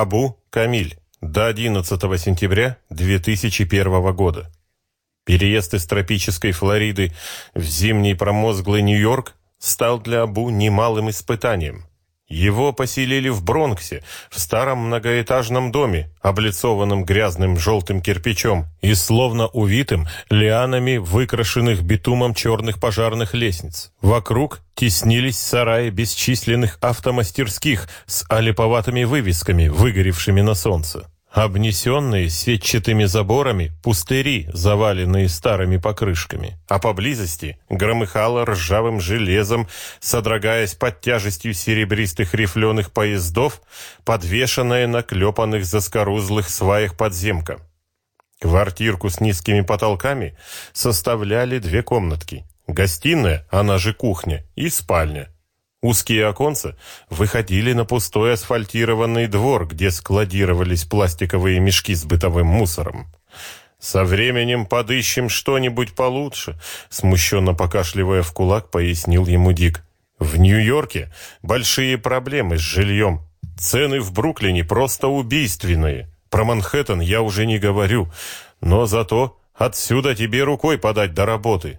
Абу Камиль. До 11 сентября 2001 года. Переезд из тропической Флориды в зимний промозглый Нью-Йорк стал для Абу немалым испытанием. Его поселили в Бронксе, в старом многоэтажном доме, облицованном грязным желтым кирпичом и словно увитым лианами выкрашенных битумом черных пожарных лестниц. Вокруг теснились сараи бесчисленных автомастерских с олиповатыми вывесками, выгоревшими на солнце. Обнесенные сетчатыми заборами пустыри, заваленные старыми покрышками. А поблизости громыхало ржавым железом, содрогаясь под тяжестью серебристых рифленых поездов, подвешенная на клепанных заскорузлых сваях подземка. Квартирку с низкими потолками составляли две комнатки. Гостиная, она же кухня, и спальня. Узкие оконца выходили на пустой асфальтированный двор, где складировались пластиковые мешки с бытовым мусором. «Со временем подыщем что-нибудь получше», — смущенно покашливая в кулак, пояснил ему Дик. «В Нью-Йорке большие проблемы с жильем. Цены в Бруклине просто убийственные. Про Манхэттен я уже не говорю, но зато отсюда тебе рукой подать до работы.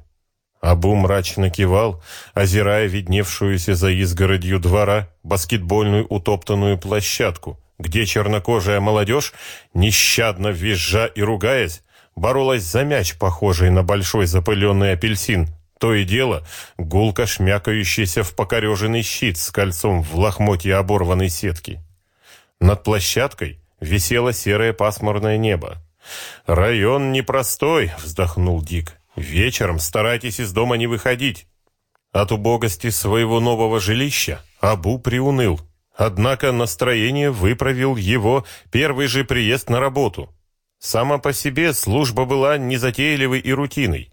Абу мрачно кивал, озирая видневшуюся за изгородью двора баскетбольную утоптанную площадку, где чернокожая молодежь, нещадно визжа и ругаясь, боролась за мяч, похожий на большой запыленный апельсин, то и дело гулко шмякающийся в покореженный щит с кольцом в лохмотье оборванной сетки. Над площадкой висело серое пасмурное небо. «Район непростой», — вздохнул Дик. Вечером старайтесь из дома не выходить. От убогости своего нового жилища Абу приуныл. Однако настроение выправил его первый же приезд на работу. Сама по себе служба была незатейливой и рутиной.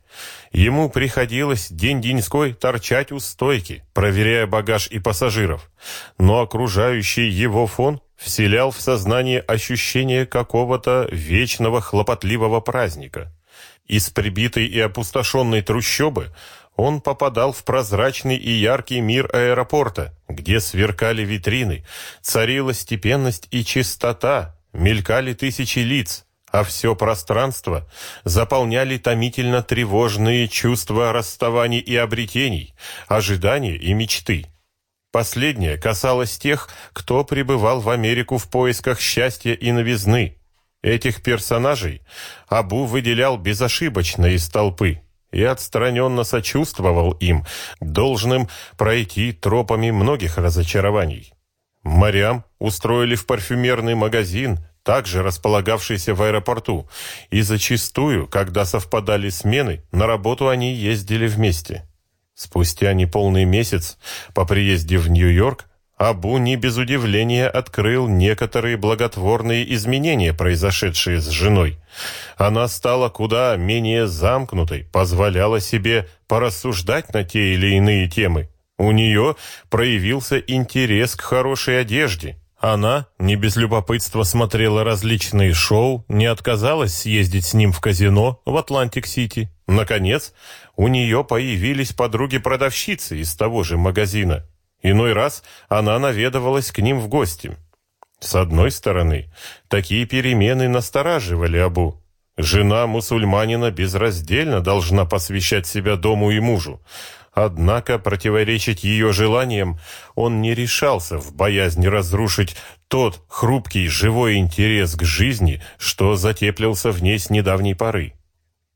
Ему приходилось день-деньской торчать у стойки, проверяя багаж и пассажиров. Но окружающий его фон вселял в сознание ощущение какого-то вечного хлопотливого праздника. Из прибитой и опустошенной трущобы он попадал в прозрачный и яркий мир аэропорта, где сверкали витрины, царила степенность и чистота, мелькали тысячи лиц, а все пространство заполняли томительно тревожные чувства расставаний и обретений, ожидания и мечты. Последнее касалось тех, кто прибывал в Америку в поисках счастья и новизны, Этих персонажей Абу выделял безошибочно из толпы и отстраненно сочувствовал им, должным пройти тропами многих разочарований. Мариам устроили в парфюмерный магазин, также располагавшийся в аэропорту, и зачастую, когда совпадали смены, на работу они ездили вместе. Спустя неполный месяц по приезде в Нью-Йорк Абу не без удивления открыл некоторые благотворные изменения, произошедшие с женой. Она стала куда менее замкнутой, позволяла себе порассуждать на те или иные темы. У нее проявился интерес к хорошей одежде. Она не без любопытства смотрела различные шоу, не отказалась съездить с ним в казино в Атлантик-Сити. Наконец, у нее появились подруги-продавщицы из того же магазина. Иной раз она наведывалась к ним в гости. С одной стороны, такие перемены настораживали Абу. Жена мусульманина безраздельно должна посвящать себя дому и мужу. Однако противоречить ее желаниям он не решался в боязни разрушить тот хрупкий живой интерес к жизни, что затеплился в ней с недавней поры.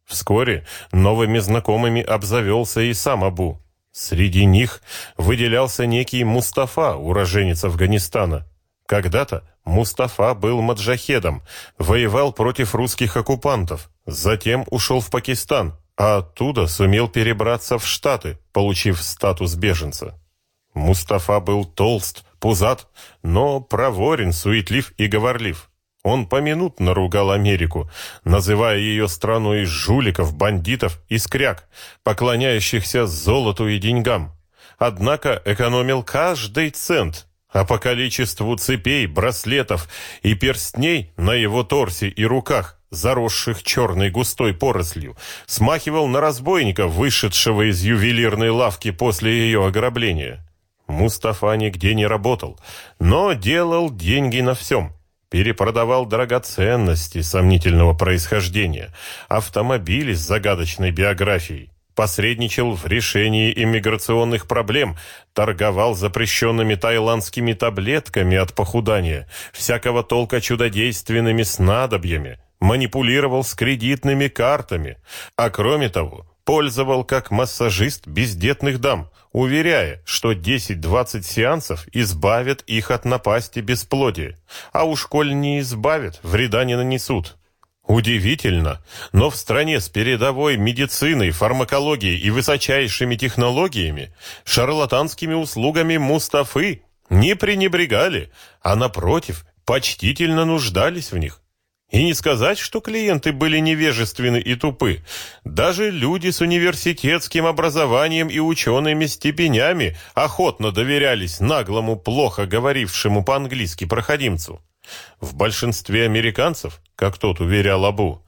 Вскоре новыми знакомыми обзавелся и сам Абу. Среди них выделялся некий Мустафа, уроженец Афганистана. Когда-то Мустафа был маджахедом, воевал против русских оккупантов, затем ушел в Пакистан, а оттуда сумел перебраться в Штаты, получив статус беженца. Мустафа был толст, пузат, но проворен, суетлив и говорлив. Он поминутно ругал Америку, называя ее страной жуликов, бандитов и скряг, поклоняющихся золоту и деньгам. Однако экономил каждый цент, а по количеству цепей, браслетов и перстней на его торсе и руках, заросших черной густой порослью, смахивал на разбойника, вышедшего из ювелирной лавки после ее ограбления. Мустафа нигде не работал, но делал деньги на всем – перепродавал драгоценности сомнительного происхождения, автомобили с загадочной биографией, посредничал в решении иммиграционных проблем, торговал запрещенными таиландскими таблетками от похудания, всякого толка чудодейственными снадобьями, манипулировал с кредитными картами, а кроме того, пользовал как массажист бездетных дам, уверяя, что 10-20 сеансов избавят их от напасти бесплодия, а уж коль не избавят, вреда не нанесут. Удивительно, но в стране с передовой медициной, фармакологией и высочайшими технологиями шарлатанскими услугами Мустафы не пренебрегали, а напротив, почтительно нуждались в них. И не сказать, что клиенты были невежественны и тупы. Даже люди с университетским образованием и учеными степенями охотно доверялись наглому, плохо говорившему по-английски проходимцу. В большинстве американцев, как тот уверял Абу,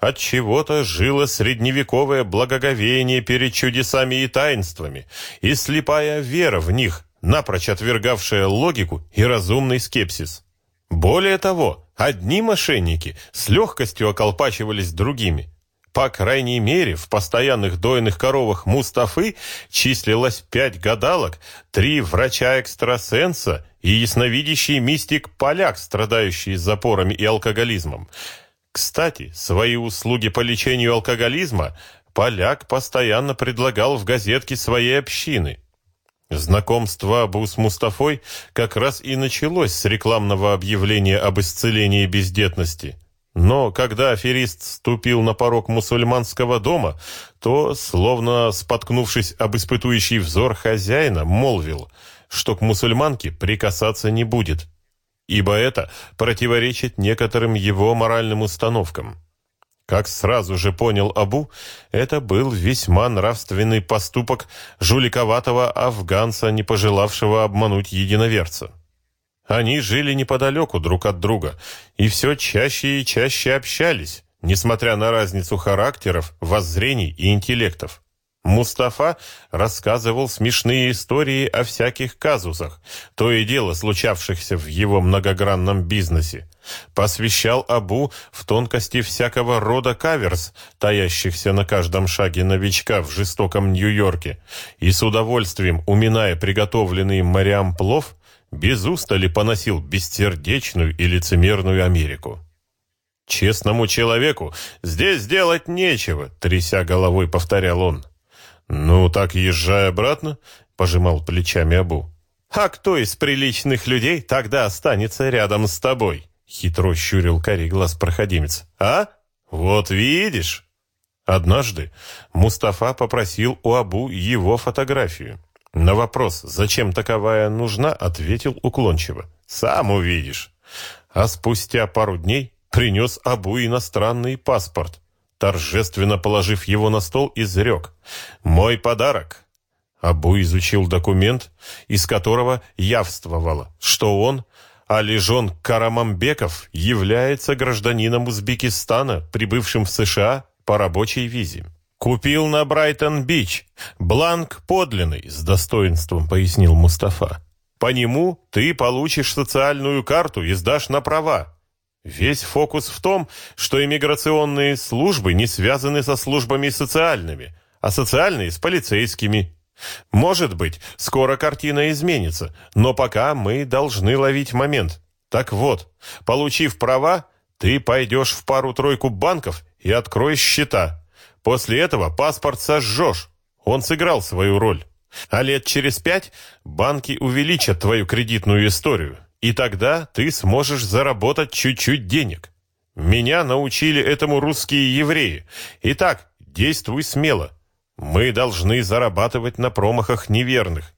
от чего-то жило средневековое благоговение перед чудесами и таинствами и слепая вера в них, напрочь отвергавшая логику и разумный скепсис. Более того, одни мошенники с легкостью околпачивались другими. По крайней мере, в постоянных дойных коровах Мустафы числилось пять гадалок, три врача-экстрасенса и ясновидящий мистик-поляк, страдающий запорами и алкоголизмом. Кстати, свои услуги по лечению алкоголизма поляк постоянно предлагал в газетке своей общины. Знакомство Абу с Мустафой как раз и началось с рекламного объявления об исцелении бездетности. Но когда аферист ступил на порог мусульманского дома, то, словно споткнувшись об испытующий взор хозяина, молвил, что к мусульманке прикасаться не будет, ибо это противоречит некоторым его моральным установкам. Как сразу же понял Абу, это был весьма нравственный поступок жуликоватого афганца, не пожелавшего обмануть единоверца. Они жили неподалеку друг от друга и все чаще и чаще общались, несмотря на разницу характеров, воззрений и интеллектов. Мустафа рассказывал смешные истории о всяких казусах, то и дело случавшихся в его многогранном бизнесе. Посвящал Абу в тонкости всякого рода каверс, таящихся на каждом шаге новичка в жестоком Нью-Йорке, и с удовольствием, уминая приготовленный морям плов, без устали поносил бессердечную и лицемерную Америку. «Честному человеку здесь делать нечего», — тряся головой повторял он. «Ну, так езжай обратно», — пожимал плечами Абу. «А кто из приличных людей тогда останется рядом с тобой?» — хитро щурил карий глаз проходимец. «А? Вот видишь?» Однажды Мустафа попросил у Абу его фотографию. На вопрос, зачем таковая нужна, ответил уклончиво. «Сам увидишь». А спустя пару дней принес Абу иностранный паспорт торжественно положив его на стол, изрек «Мой подарок». Абу изучил документ, из которого явствовало, что он, Алижон Карамамбеков, является гражданином Узбекистана, прибывшим в США по рабочей визе. «Купил на Брайтон-Бич. Бланк подлинный», — с достоинством пояснил Мустафа. «По нему ты получишь социальную карту и сдашь на права. Весь фокус в том, что иммиграционные службы не связаны со службами социальными, а социальные с полицейскими. Может быть, скоро картина изменится, но пока мы должны ловить момент. Так вот, получив права, ты пойдешь в пару-тройку банков и откроешь счета. После этого паспорт сожжешь. Он сыграл свою роль. А лет через пять банки увеличат твою кредитную историю. И тогда ты сможешь заработать чуть-чуть денег. Меня научили этому русские евреи. Итак, действуй смело. Мы должны зарабатывать на промахах неверных.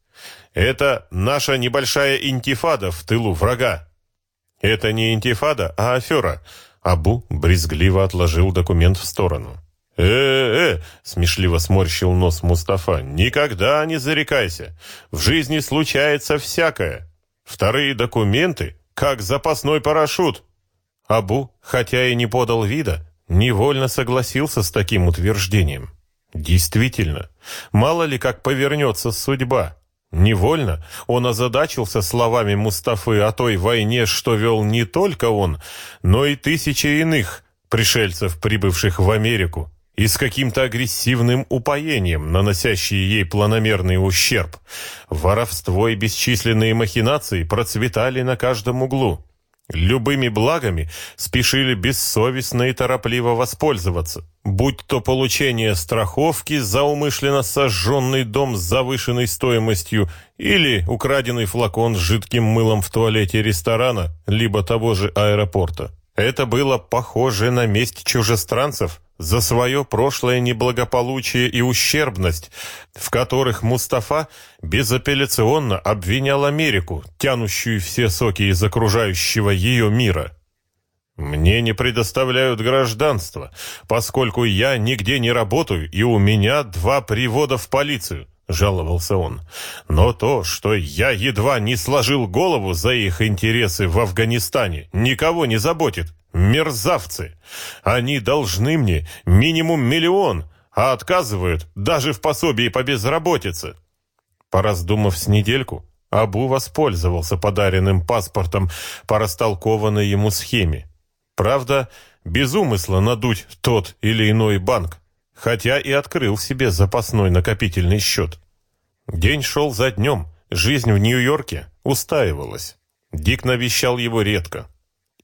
Это наша небольшая интифада в тылу врага. Это не интифада, а афера. Абу брезгливо отложил документ в сторону. «Э-э-э!» — смешливо сморщил нос Мустафа. «Никогда не зарекайся. В жизни случается всякое. Вторые документы, как запасной парашют. Абу, хотя и не подал вида, невольно согласился с таким утверждением. Действительно, мало ли как повернется судьба. Невольно он озадачился словами Мустафы о той войне, что вел не только он, но и тысячи иных пришельцев, прибывших в Америку, и с каким-то агрессивным упоением, наносящие ей планомерный ущерб. Воровство и бесчисленные махинации процветали на каждом углу. Любыми благами спешили бессовестно и торопливо воспользоваться, будь то получение страховки за умышленно сожженный дом с завышенной стоимостью или украденный флакон с жидким мылом в туалете ресторана, либо того же аэропорта. Это было похоже на месть чужестранцев, за свое прошлое неблагополучие и ущербность, в которых Мустафа безапелляционно обвинял Америку, тянущую все соки из окружающего ее мира. «Мне не предоставляют гражданство, поскольку я нигде не работаю, и у меня два привода в полицию», — жаловался он. «Но то, что я едва не сложил голову за их интересы в Афганистане, никого не заботит. Мерзавцы! Они должны мне минимум миллион, а отказывают даже в пособии по безработице. Пораздумав с недельку, Абу воспользовался подаренным паспортом по растолкованной ему схеме. Правда, без умысла надуть тот или иной банк, хотя и открыл себе запасной накопительный счет. День шел за днем, жизнь в Нью-Йорке устаивалась. Дик навещал его редко.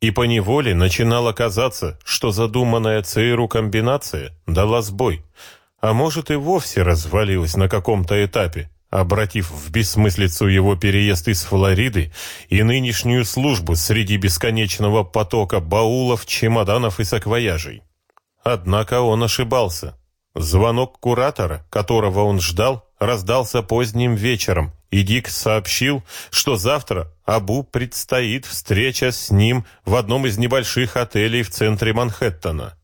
И поневоле начинало казаться, что задуманная ЦРУ комбинация дала сбой, а может и вовсе развалилась на каком-то этапе, обратив в бессмыслицу его переезд из Флориды и нынешнюю службу среди бесконечного потока баулов, чемоданов и саквояжей. Однако он ошибался. Звонок куратора, которого он ждал, раздался поздним вечером, и Дик сообщил, что завтра Абу предстоит встреча с ним в одном из небольших отелей в центре Манхэттена.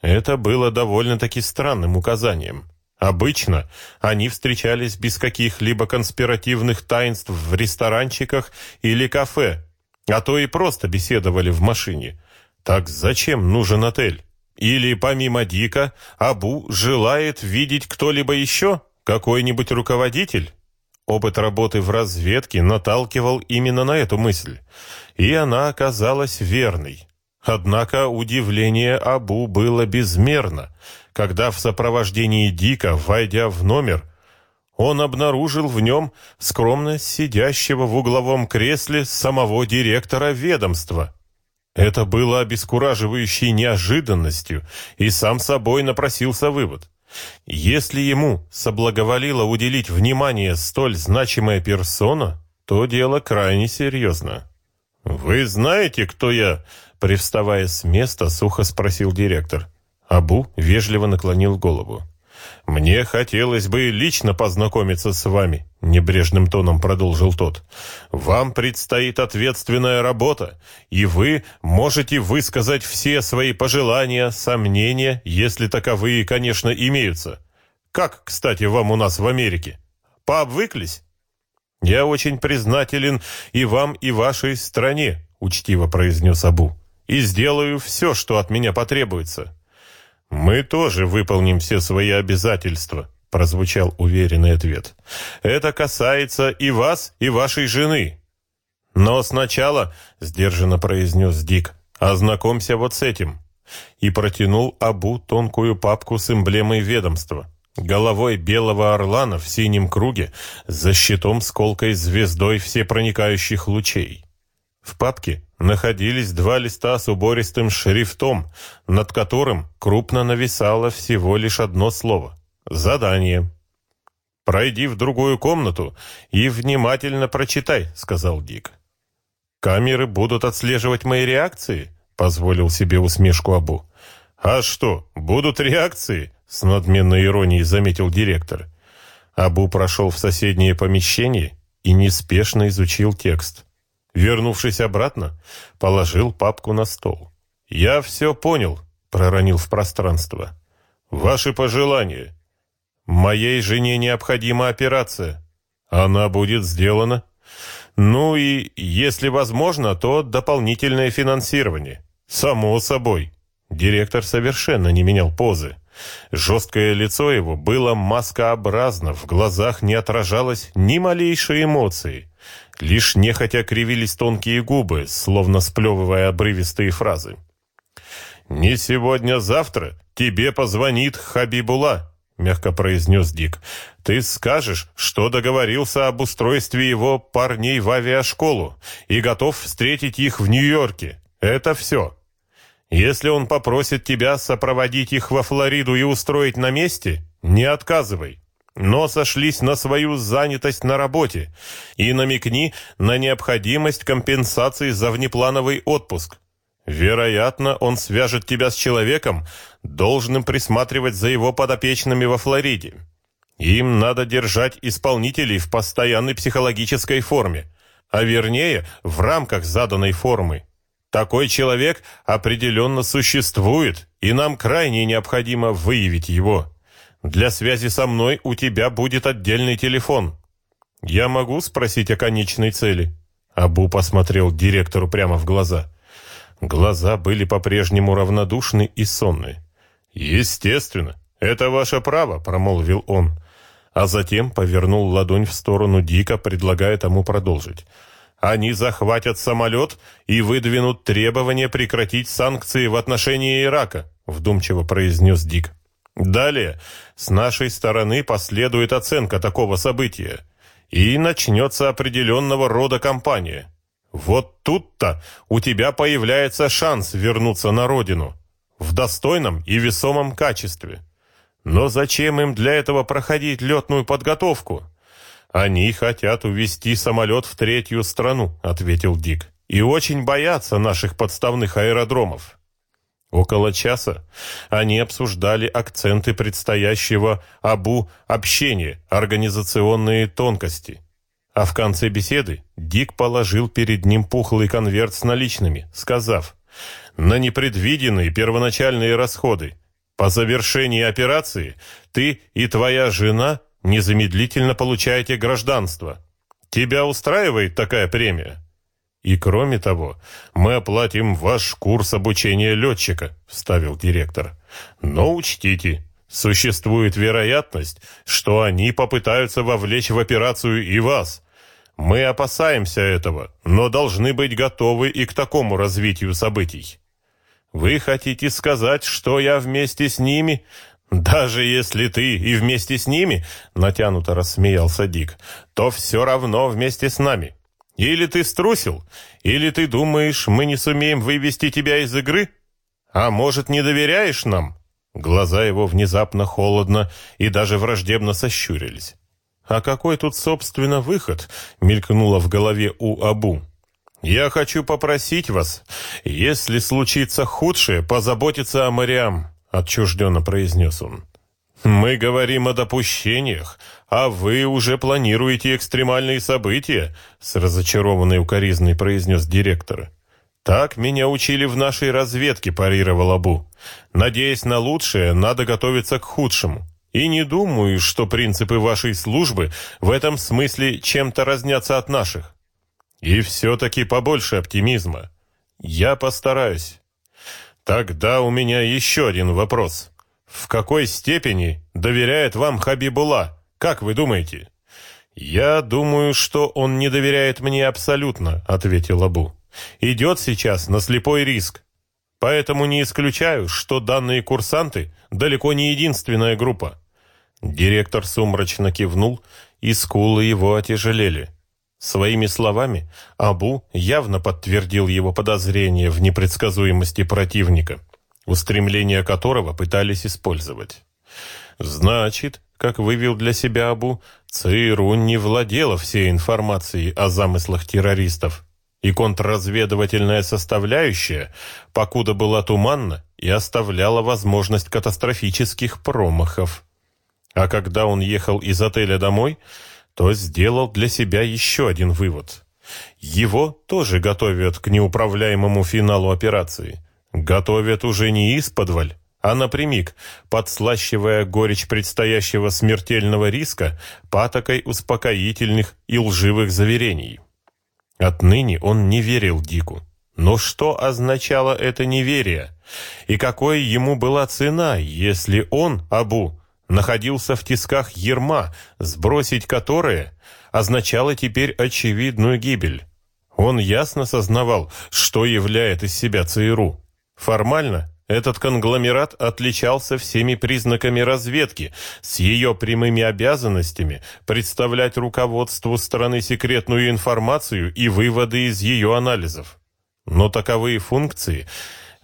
Это было довольно-таки странным указанием. Обычно они встречались без каких-либо конспиративных таинств в ресторанчиках или кафе, а то и просто беседовали в машине. Так зачем нужен отель? Или помимо Дика Абу желает видеть кто-либо еще? Какой-нибудь руководитель? Опыт работы в разведке наталкивал именно на эту мысль, и она оказалась верной. Однако удивление Абу было безмерно, когда в сопровождении Дика, войдя в номер, он обнаружил в нем скромно сидящего в угловом кресле самого директора ведомства. Это было обескураживающей неожиданностью, и сам собой напросился вывод. Если ему соблаговолило уделить внимание столь значимая персона, то дело крайне серьезно. «Вы знаете, кто я?» — привставая с места, сухо спросил директор. Абу вежливо наклонил голову. «Мне хотелось бы лично познакомиться с вами», — небрежным тоном продолжил тот. «Вам предстоит ответственная работа, и вы можете высказать все свои пожелания, сомнения, если таковые, конечно, имеются. Как, кстати, вам у нас в Америке? Пообвыклись?» «Я очень признателен и вам, и вашей стране», — учтиво произнес Абу, «и сделаю все, что от меня потребуется». «Мы тоже выполним все свои обязательства», — прозвучал уверенный ответ. «Это касается и вас, и вашей жены». «Но сначала», — сдержанно произнес Дик, — «ознакомься вот с этим». И протянул Абу тонкую папку с эмблемой ведомства. Головой белого орлана в синем круге, за щитом с колкой звездой всепроникающих лучей. В папке находились два листа с убористым шрифтом, над которым крупно нависало всего лишь одно слово «Задание». «Пройди в другую комнату и внимательно прочитай», — сказал Дик. «Камеры будут отслеживать мои реакции?» — позволил себе усмешку Абу. «А что, будут реакции?» — с надменной иронией заметил директор. Абу прошел в соседнее помещение и неспешно изучил текст. Вернувшись обратно, положил папку на стол. «Я все понял», — проронил в пространство. «Ваши пожелания. Моей жене необходима операция. Она будет сделана. Ну и, если возможно, то дополнительное финансирование. Само собой». Директор совершенно не менял позы. Жесткое лицо его было маскообразно, в глазах не отражалось ни малейшей эмоции. Лишь нехотя кривились тонкие губы, словно сплевывая обрывистые фразы. «Не сегодня-завтра тебе позвонит Хабибула», — мягко произнес Дик. «Ты скажешь, что договорился об устройстве его парней в авиашколу и готов встретить их в Нью-Йорке. Это все. Если он попросит тебя сопроводить их во Флориду и устроить на месте, не отказывай но сошлись на свою занятость на работе и намекни на необходимость компенсации за внеплановый отпуск. Вероятно, он свяжет тебя с человеком, должным присматривать за его подопечными во Флориде. Им надо держать исполнителей в постоянной психологической форме, а вернее, в рамках заданной формы. Такой человек определенно существует, и нам крайне необходимо выявить его. Для связи со мной у тебя будет отдельный телефон. Я могу спросить о конечной цели?» Абу посмотрел директору прямо в глаза. Глаза были по-прежнему равнодушны и сонны. «Естественно, это ваше право», — промолвил он. А затем повернул ладонь в сторону Дика, предлагая тому продолжить. «Они захватят самолет и выдвинут требование прекратить санкции в отношении Ирака», — вдумчиво произнес Дик. Далее, с нашей стороны последует оценка такого события, и начнется определенного рода кампания. Вот тут-то у тебя появляется шанс вернуться на родину в достойном и весомом качестве. Но зачем им для этого проходить летную подготовку? Они хотят увезти самолет в третью страну, ответил Дик, и очень боятся наших подставных аэродромов. Около часа они обсуждали акценты предстоящего АБУ общения, организационные тонкости. А в конце беседы Дик положил перед ним пухлый конверт с наличными, сказав, «На непредвиденные первоначальные расходы. По завершении операции ты и твоя жена незамедлительно получаете гражданство. Тебя устраивает такая премия?» «И кроме того, мы оплатим ваш курс обучения летчика», — вставил директор. «Но учтите, существует вероятность, что они попытаются вовлечь в операцию и вас. Мы опасаемся этого, но должны быть готовы и к такому развитию событий. Вы хотите сказать, что я вместе с ними...» «Даже если ты и вместе с ними, — натянуто рассмеялся Дик, — то все равно вместе с нами. Или ты струсил, или ты думаешь, мы не сумеем вывести тебя из игры? А может, не доверяешь нам?» Глаза его внезапно холодно и даже враждебно сощурились. «А какой тут, собственно, выход?» — мелькнуло в голове у Абу. «Я хочу попросить вас, если случится худшее, позаботиться о Мариам», — отчужденно произнес он. «Мы говорим о допущениях, а вы уже планируете экстремальные события», с разочарованной укоризной произнес директор. «Так меня учили в нашей разведке», парировал Абу. «Надеясь на лучшее, надо готовиться к худшему. И не думаю, что принципы вашей службы в этом смысле чем-то разнятся от наших. И все-таки побольше оптимизма. Я постараюсь. Тогда у меня еще один вопрос». В какой степени доверяет вам Хабибула? Как вы думаете? Я думаю, что он не доверяет мне абсолютно, ответил Абу. Идет сейчас на слепой риск. Поэтому не исключаю, что данные курсанты далеко не единственная группа. Директор сумрачно кивнул, и скулы его отяжелели. Своими словами Абу явно подтвердил его подозрение в непредсказуемости противника устремления которого пытались использовать. Значит, как вывел для себя Абу, ЦРУ не владела всей информацией о замыслах террористов, и контрразведывательная составляющая, покуда была туманна, и оставляла возможность катастрофических промахов. А когда он ехал из отеля домой, то сделал для себя еще один вывод. Его тоже готовят к неуправляемому финалу операции – Готовят уже не исподволь, а напрямик, подслащивая горечь предстоящего смертельного риска патокой успокоительных и лживых заверений. Отныне он не верил Дику. Но что означало это неверие? И какой ему была цена, если он, Абу, находился в тисках ерма, сбросить которые означало теперь очевидную гибель. Он ясно сознавал, что являет из себя ЦРУ. Формально этот конгломерат отличался всеми признаками разведки, с ее прямыми обязанностями представлять руководству страны секретную информацию и выводы из ее анализов. Но таковые функции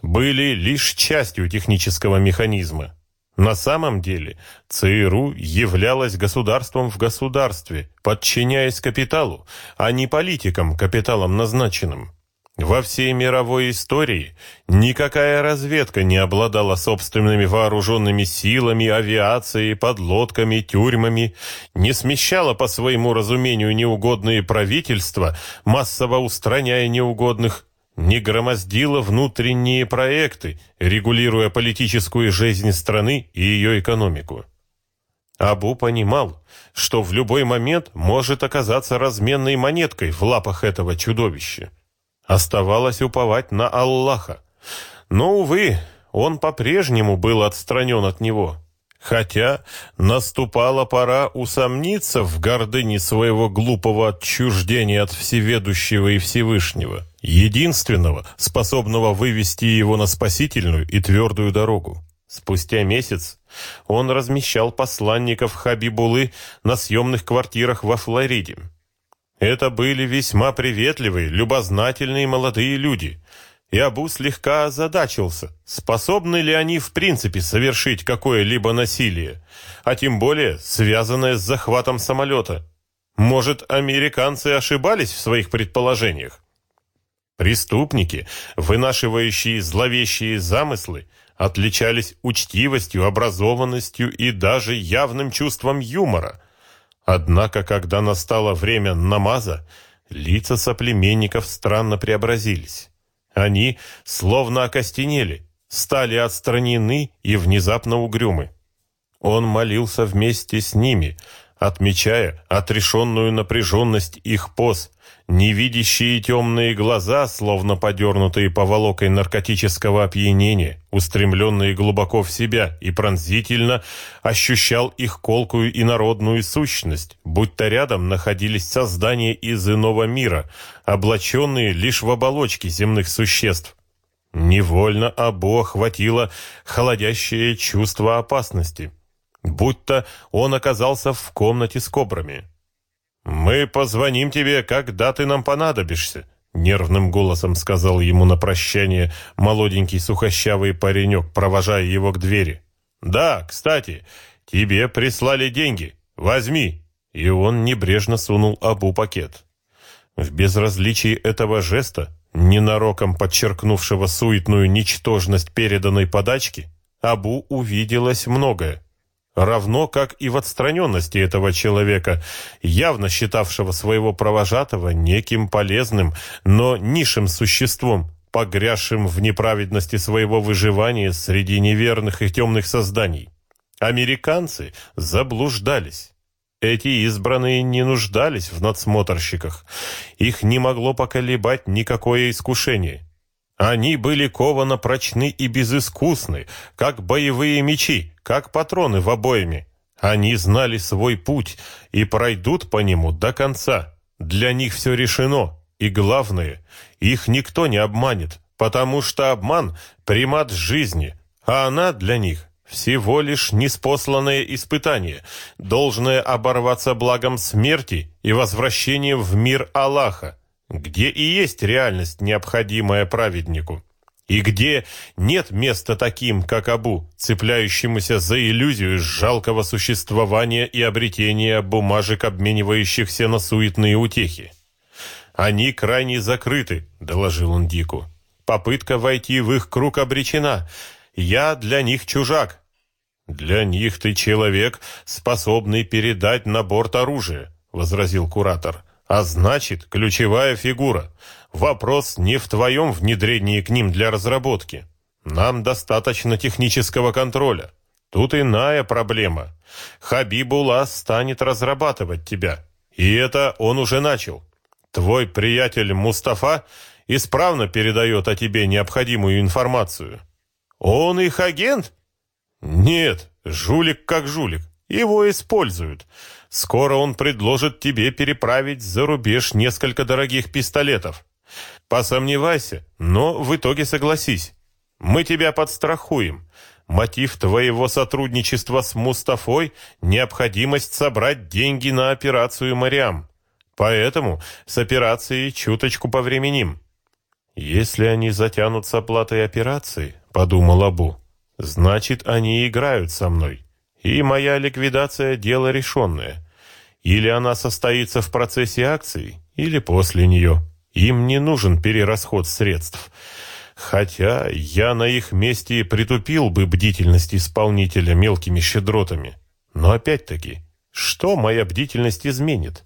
были лишь частью технического механизма. На самом деле ЦРУ являлась государством в государстве, подчиняясь капиталу, а не политикам, капиталом назначенным. Во всей мировой истории никакая разведка не обладала собственными вооруженными силами, авиацией, подлодками, тюрьмами, не смещала по своему разумению неугодные правительства, массово устраняя неугодных, не громоздила внутренние проекты, регулируя политическую жизнь страны и ее экономику. Абу понимал, что в любой момент может оказаться разменной монеткой в лапах этого чудовища. Оставалось уповать на Аллаха. Но, увы, он по-прежнему был отстранен от него. Хотя наступала пора усомниться в гордыне своего глупого отчуждения от Всеведущего и Всевышнего, единственного, способного вывести его на спасительную и твердую дорогу. Спустя месяц он размещал посланников Хабибулы на съемных квартирах во Флориде. Это были весьма приветливые, любознательные молодые люди – и Абу слегка озадачился, способны ли они в принципе совершить какое-либо насилие, а тем более связанное с захватом самолета. Может, американцы ошибались в своих предположениях? Преступники, вынашивающие зловещие замыслы, отличались учтивостью, образованностью и даже явным чувством юмора. Однако, когда настало время намаза, лица соплеменников странно преобразились. Они словно окостенели, стали отстранены и внезапно угрюмы. Он молился вместе с ними, отмечая отрешенную напряженность их поз, невидящие темные глаза, словно подернутые поволокой наркотического опьянения, устремленные глубоко в себя, и пронзительно ощущал их колкую и народную сущность, будто рядом находились создания из иного мира, облаченные лишь в оболочке земных существ. Невольно Абу охватило холодящее чувство опасности, будто он оказался в комнате с кобрами. «Мы позвоним тебе, когда ты нам понадобишься», — нервным голосом сказал ему на прощание молоденький сухощавый паренек, провожая его к двери. «Да, кстати, тебе прислали деньги. Возьми». И он небрежно сунул Абу пакет. В безразличии этого жеста, ненароком подчеркнувшего суетную ничтожность переданной подачки, Абу увиделось многое равно как и в отстраненности этого человека, явно считавшего своего провожатого неким полезным, но низшим существом, погрязшим в неправедности своего выживания среди неверных и темных созданий. Американцы заблуждались. Эти избранные не нуждались в надсмотрщиках. Их не могло поколебать никакое искушение. Они были ковано прочны и безыскусны, как боевые мечи, как патроны в обойме. Они знали свой путь и пройдут по нему до конца. Для них все решено, и главное, их никто не обманет, потому что обман – примат жизни, а она для них всего лишь неспосланное испытание, должное оборваться благом смерти и возвращением в мир Аллаха где и есть реальность, необходимая праведнику, и где нет места таким, как Абу, цепляющемуся за иллюзию жалкого существования и обретения бумажек, обменивающихся на суетные утехи. «Они крайне закрыты», — доложил он Дику. «Попытка войти в их круг обречена. Я для них чужак». «Для них ты человек, способный передать на борт оружие», — возразил куратор. А значит, ключевая фигура. Вопрос не в твоем внедрении к ним для разработки. Нам достаточно технического контроля. Тут иная проблема. Хабибула станет разрабатывать тебя. И это он уже начал. Твой приятель Мустафа исправно передает о тебе необходимую информацию. Он их агент? Нет, жулик как жулик. Его используют. Скоро он предложит тебе переправить за рубеж несколько дорогих пистолетов. Посомневайся, но в итоге согласись. Мы тебя подстрахуем. Мотив твоего сотрудничества с Мустафой – необходимость собрать деньги на операцию «Мариам». Поэтому с операцией чуточку повременим. Если они затянут с оплатой операции, подумал Абу, значит, они играют со мной. И моя ликвидация – дело решенное. Или она состоится в процессе акции, или после нее. Им не нужен перерасход средств. Хотя я на их месте притупил бы бдительность исполнителя мелкими щедротами. Но опять-таки, что моя бдительность изменит?